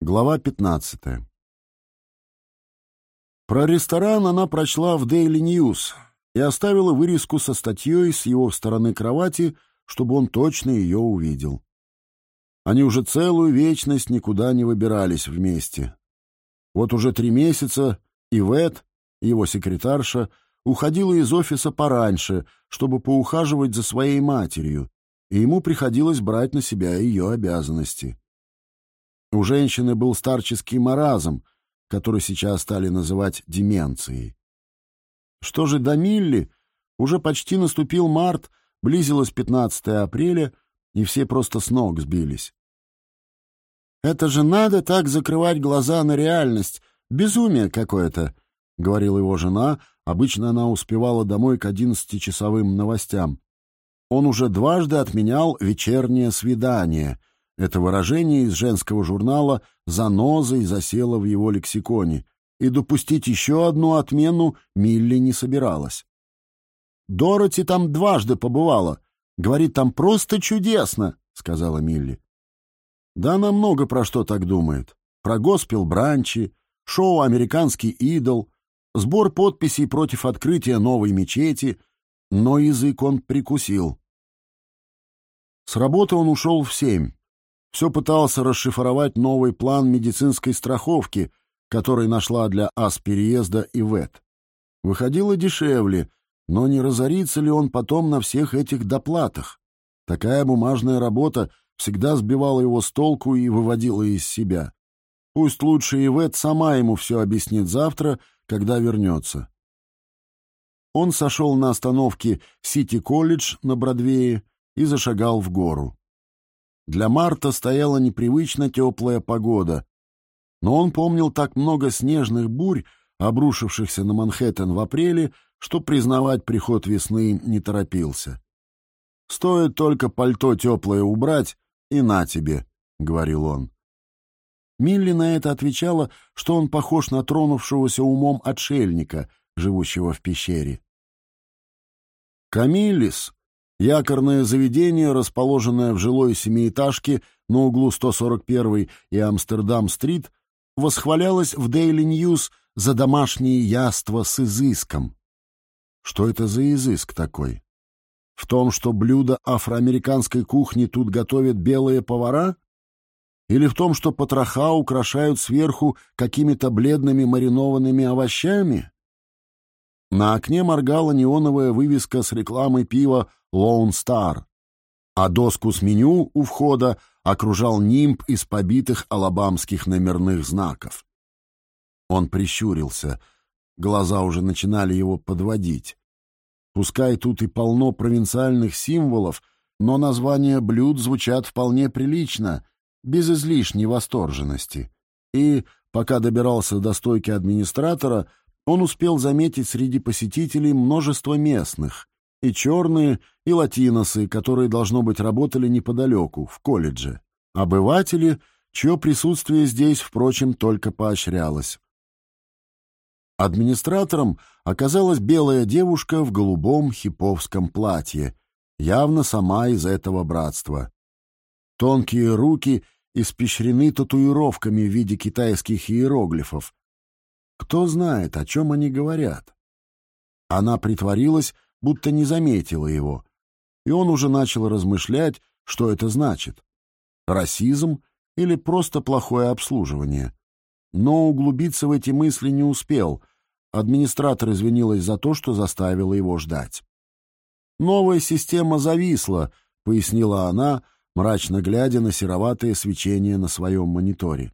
Глава 15. Про ресторан она прочла в Daily News и оставила вырезку со статьей с его стороны кровати, чтобы он точно ее увидел. Они уже целую вечность никуда не выбирались вместе. Вот уже три месяца Ивет, его секретарша, уходила из офиса пораньше, чтобы поухаживать за своей матерью, и ему приходилось брать на себя ее обязанности. У женщины был старческий маразм, который сейчас стали называть деменцией. Что же до Милли, уже почти наступил март, близилось 15 апреля, и все просто с ног сбились. «Это же надо так закрывать глаза на реальность, безумие какое-то», — говорила его жена, обычно она успевала домой к одиннадцатичасовым новостям. Он уже дважды отменял вечернее свидание, это выражение из женского журнала занозой засело в его лексиконе, и допустить еще одну отмену Милли не собиралась. «Дороти там дважды побывала. Говорит, там просто чудесно», — сказала Милли. «Да она много про что так думает. Про госпел Бранчи, шоу «Американский идол», сбор подписей против открытия новой мечети, но язык он прикусил. С работы он ушел в семь все пытался расшифровать новый план медицинской страховки, который нашла для ас переезда Ивет. Выходило дешевле, но не разорится ли он потом на всех этих доплатах? Такая бумажная работа всегда сбивала его с толку и выводила из себя. Пусть лучше Ивет сама ему все объяснит завтра, когда вернется. Он сошел на остановке Сити-колледж на Бродвее и зашагал в гору. Для марта стояла непривычно теплая погода, но он помнил так много снежных бурь, обрушившихся на Манхэттен в апреле, что признавать приход весны не торопился. «Стоит только пальто теплое убрать, и на тебе», — говорил он. Милли на это отвечала, что он похож на тронувшегося умом отшельника, живущего в пещере. Камиллис, Якорное заведение, расположенное в жилой семиэтажке на углу 141 и Амстердам-стрит, восхвалялось в Daily News за домашние яства с изыском. Что это за изыск такой? В том, что блюда афроамериканской кухни тут готовят белые повара? Или в том, что потроха украшают сверху какими-то бледными маринованными овощами? На окне моргала неоновая вывеска с рекламой пива Lone Star, а доску с меню у входа окружал нимб из побитых алабамских номерных знаков. Он прищурился, глаза уже начинали его подводить. Пускай тут и полно провинциальных символов, но названия блюд звучат вполне прилично, без излишней восторженности. И, пока добирался до стойки администратора, он успел заметить среди посетителей множество местных, и черные, и латиносы, которые, должно быть, работали неподалеку, в колледже, обыватели, чье присутствие здесь, впрочем, только поощрялось. Администратором оказалась белая девушка в голубом хиповском платье, явно сама из этого братства. Тонкие руки испещрены татуировками в виде китайских иероглифов, кто знает, о чем они говорят? Она притворилась, будто не заметила его, и он уже начал размышлять, что это значит. Расизм или просто плохое обслуживание. Но углубиться в эти мысли не успел. Администратор извинилась за то, что заставила его ждать. «Новая система зависла», — пояснила она, мрачно глядя на сероватое свечение на своем мониторе.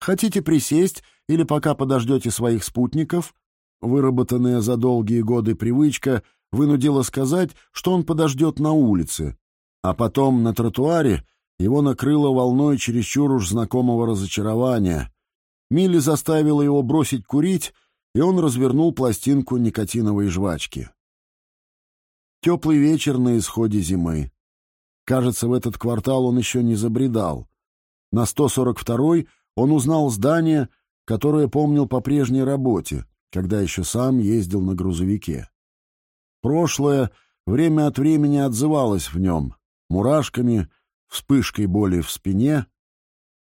Хотите присесть или пока подождете своих спутников? Выработанная за долгие годы привычка вынудила сказать, что он подождет на улице, а потом на тротуаре его накрыло волной чересчур уж знакомого разочарования. Милли заставила его бросить курить, и он развернул пластинку никотиновой жвачки. Теплый вечер на исходе зимы. Кажется, в этот квартал он еще не забредал. На 142-й он узнал здание, которое помнил по прежней работе, когда еще сам ездил на грузовике. Прошлое время от времени отзывалось в нем, мурашками, вспышкой боли в спине.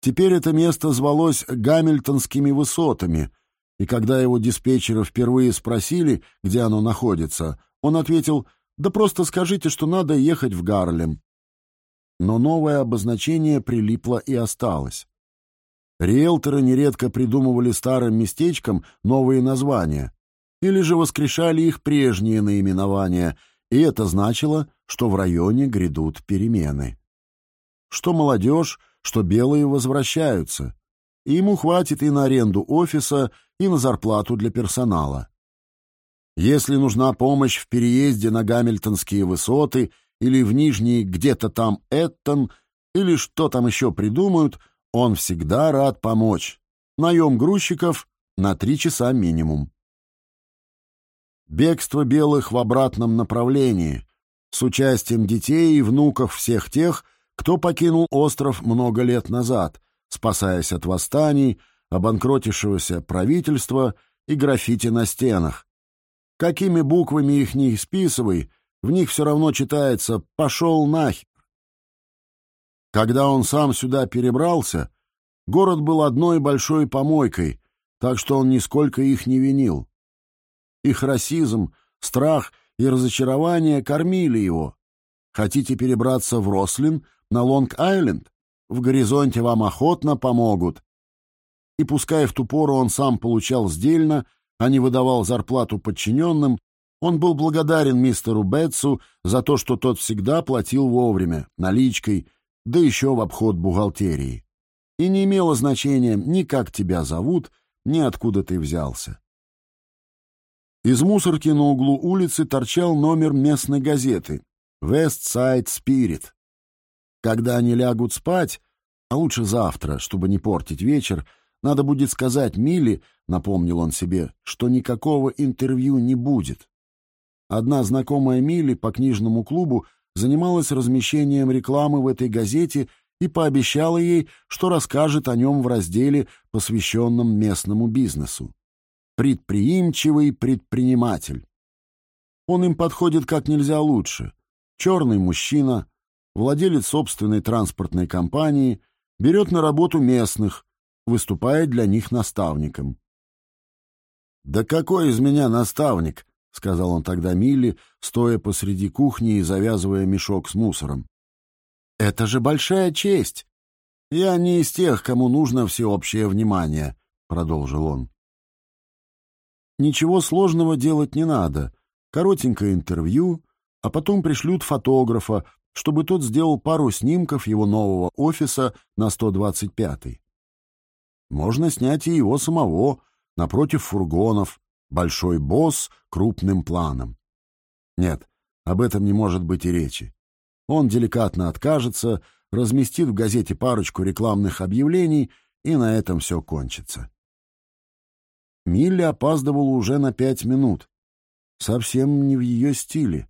Теперь это место звалось Гамильтонскими высотами, и когда его диспетчеры впервые спросили, где оно находится, он ответил «Да просто скажите, что надо ехать в Гарлем». Но новое обозначение прилипло и осталось. Риэлторы нередко придумывали старым местечкам новые названия или же воскрешали их прежние наименования, и это значило, что в районе грядут перемены. Что молодежь, что белые возвращаются, и ему хватит и на аренду офиса, и на зарплату для персонала. Если нужна помощь в переезде на Гамильтонские высоты или в Нижний где-то там Эттон, или что там еще придумают, он всегда рад помочь. Наем грузчиков на три часа минимум. Бегство белых в обратном направлении, с участием детей и внуков всех тех, кто покинул остров много лет назад, спасаясь от восстаний, обанкротившегося правительства и граффити на стенах. Какими буквами их не списывай, в них все равно читается «пошел нахер». Когда он сам сюда перебрался, город был одной большой помойкой, так что он нисколько их не винил. Их расизм, страх и разочарование кормили его. Хотите перебраться в Рослин, на Лонг-Айленд? В горизонте вам охотно помогут. И пускай в ту пору он сам получал сдельно, а не выдавал зарплату подчиненным, он был благодарен мистеру Бетсу за то, что тот всегда платил вовремя, наличкой, да еще в обход бухгалтерии. И не имело значения ни как тебя зовут, ни откуда ты взялся. Из мусорки на углу улицы торчал номер местной газеты «West Side Spirit». Когда они лягут спать, а лучше завтра, чтобы не портить вечер, надо будет сказать Милли, напомнил он себе, что никакого интервью не будет. Одна знакомая Милли по книжному клубу занималась размещением рекламы в этой газете и пообещала ей, что расскажет о нем в разделе, посвященном местному бизнесу предприимчивый предприниматель. Он им подходит как нельзя лучше. Черный мужчина, владелец собственной транспортной компании, берет на работу местных, выступает для них наставником. «Да какой из меня наставник?» — сказал он тогда Милли, стоя посреди кухни и завязывая мешок с мусором. «Это же большая честь! Я не из тех, кому нужно всеобщее внимание», — продолжил он. Ничего сложного делать не надо. Коротенькое интервью, а потом пришлют фотографа, чтобы тот сделал пару снимков его нового офиса на 125-й. Можно снять и его самого, напротив фургонов, большой босс крупным планом. Нет, об этом не может быть и речи. Он деликатно откажется, разместит в газете парочку рекламных объявлений, и на этом все кончится. Милли опаздывала уже на пять минут. Совсем не в ее стиле.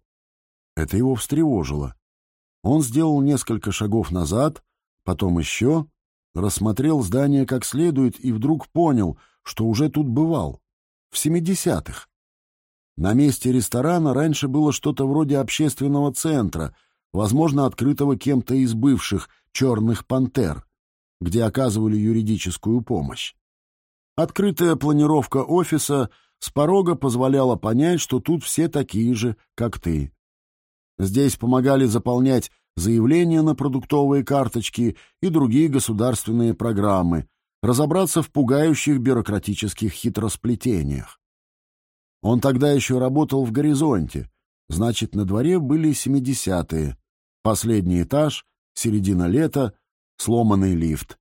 Это его встревожило. Он сделал несколько шагов назад, потом еще, рассмотрел здание как следует и вдруг понял, что уже тут бывал. В семидесятых. На месте ресторана раньше было что-то вроде общественного центра, возможно, открытого кем-то из бывших «черных пантер», где оказывали юридическую помощь. Открытая планировка офиса с порога позволяла понять, что тут все такие же, как ты. Здесь помогали заполнять заявления на продуктовые карточки и другие государственные программы, разобраться в пугающих бюрократических хитросплетениях. Он тогда еще работал в «Горизонте», значит, на дворе были семидесятые, последний этаж, середина лета, сломанный лифт.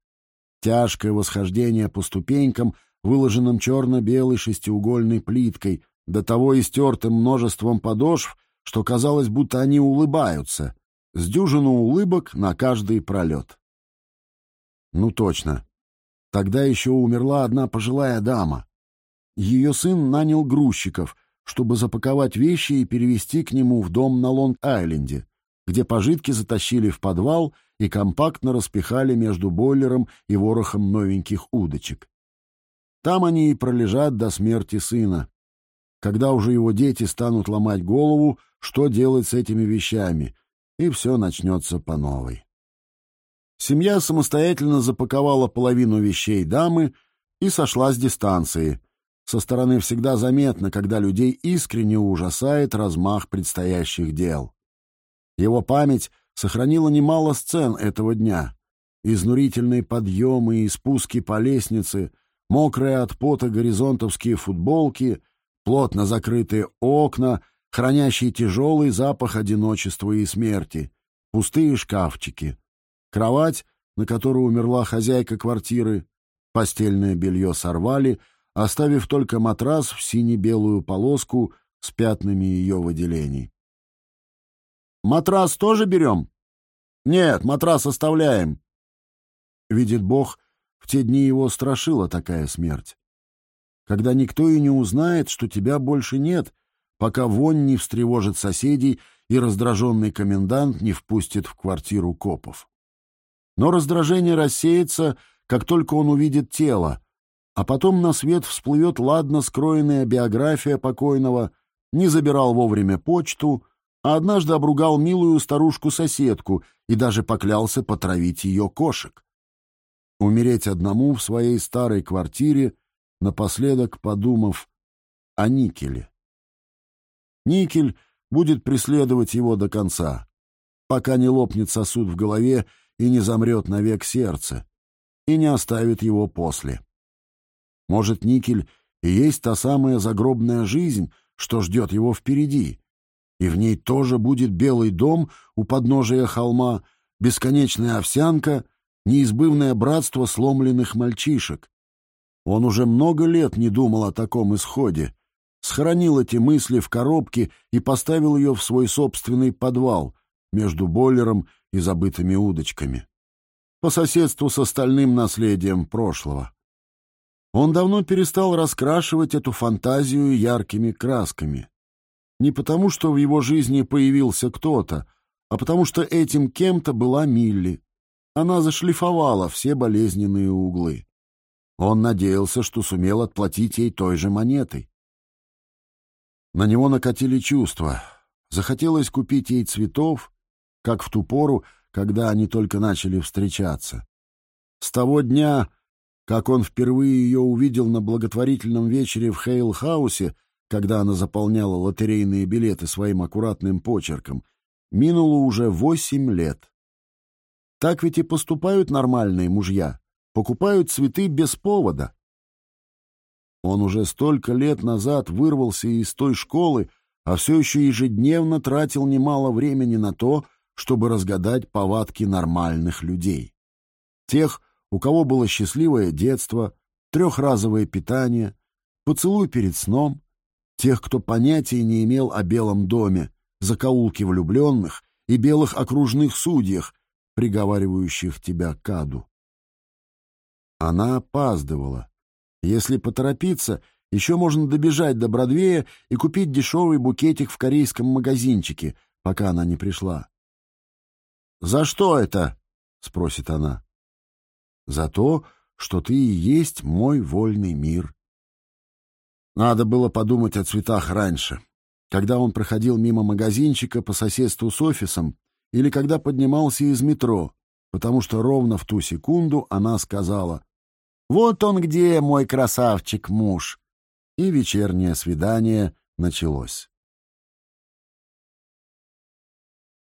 Тяжкое восхождение по ступенькам — выложенным черно-белой шестиугольной плиткой, до того истертым множеством подошв, что казалось, будто они улыбаются, с дюжину улыбок на каждый пролет. Ну точно. Тогда еще умерла одна пожилая дама. Ее сын нанял грузчиков, чтобы запаковать вещи и перевезти к нему в дом на Лонг-Айленде, где пожитки затащили в подвал и компактно распихали между бойлером и ворохом новеньких удочек. Там они и пролежат до смерти сына. Когда уже его дети станут ломать голову, что делать с этими вещами, и все начнется по новой. Семья самостоятельно запаковала половину вещей дамы и сошла с дистанции. Со стороны всегда заметно, когда людей искренне ужасает размах предстоящих дел. Его память сохранила немало сцен этого дня. Изнурительные подъемы и спуски по лестнице, мокрые от пота горизонтовские футболки, плотно закрытые окна, хранящие тяжелый запах одиночества и смерти, пустые шкафчики, кровать, на которой умерла хозяйка квартиры, постельное белье сорвали, оставив только матрас в сине-белую полоску с пятнами ее выделений. «Матрас тоже берем?» «Нет, матрас оставляем». Видит Бог, в те дни его страшила такая смерть. Когда никто и не узнает, что тебя больше нет, пока вонь не встревожит соседей и раздраженный комендант не впустит в квартиру копов. Но раздражение рассеется, как только он увидит тело, а потом на свет всплывет ладно скроенная биография покойного, не забирал вовремя почту, а однажды обругал милую старушку-соседку и даже поклялся потравить ее кошек. Умереть одному в своей старой квартире, напоследок подумав о никеле. Никель будет преследовать его до конца, пока не лопнет сосуд в голове и не замрет навек сердце, и не оставит его после. Может, никель и есть та самая загробная жизнь, что ждет его впереди, и в ней тоже будет белый дом у подножия холма, бесконечная овсянка, неизбывное братство сломленных мальчишек. Он уже много лет не думал о таком исходе, схоронил эти мысли в коробке и поставил ее в свой собственный подвал между бойлером и забытыми удочками. По соседству с остальным наследием прошлого. Он давно перестал раскрашивать эту фантазию яркими красками. Не потому, что в его жизни появился кто-то, а потому что этим кем-то была Милли. Она зашлифовала все болезненные углы. Он надеялся, что сумел отплатить ей той же монетой. На него накатили чувства. Захотелось купить ей цветов, как в ту пору, когда они только начали встречаться. С того дня, как он впервые ее увидел на благотворительном вечере в Хейл-хаусе, когда она заполняла лотерейные билеты своим аккуратным почерком, минуло уже восемь лет. Так ведь и поступают нормальные мужья, покупают цветы без повода. Он уже столько лет назад вырвался из той школы, а все еще ежедневно тратил немало времени на то, чтобы разгадать повадки нормальных людей. Тех, у кого было счастливое детство, трехразовое питание, поцелуй перед сном, тех, кто понятия не имел о Белом доме, закоулке влюбленных и белых окружных судьях, приговаривающих тебя к аду. Она опаздывала, если поторопиться, еще можно добежать до Бродвея и купить дешевый букетик в корейском магазинчике, пока она не пришла. «За что это?» — спросит она. «За то, что ты и есть мой вольный мир». Надо было подумать о цветах раньше, когда он проходил мимо магазинчика по соседству с офисом или когда поднимался из метро, потому что ровно в ту секунду она сказала вот он где, мой красавчик-муж!» И вечернее свидание началось.